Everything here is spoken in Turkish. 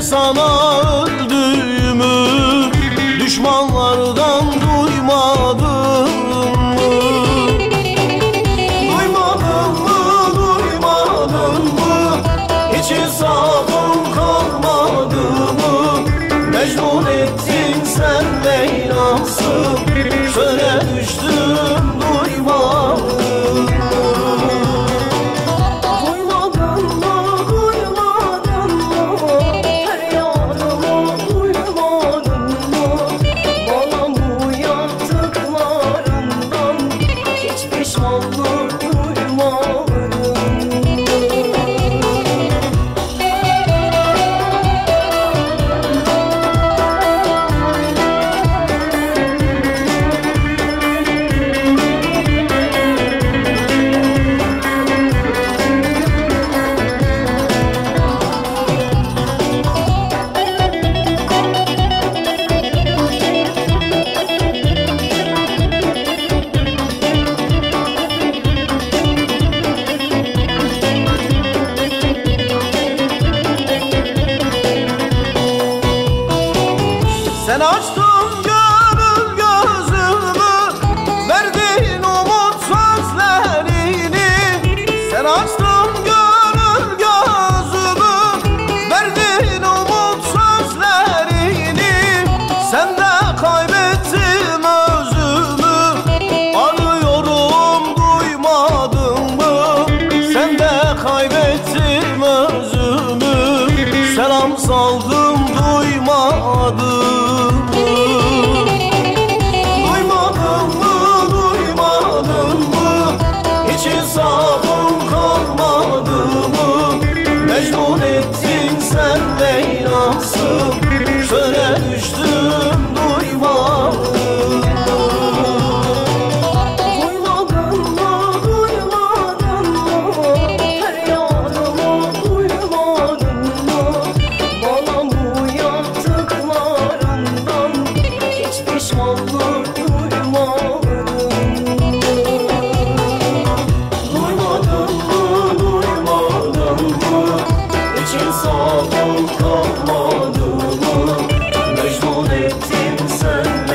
sana öldüm Oh, kaybettim özümü Selam saldım duymadın 在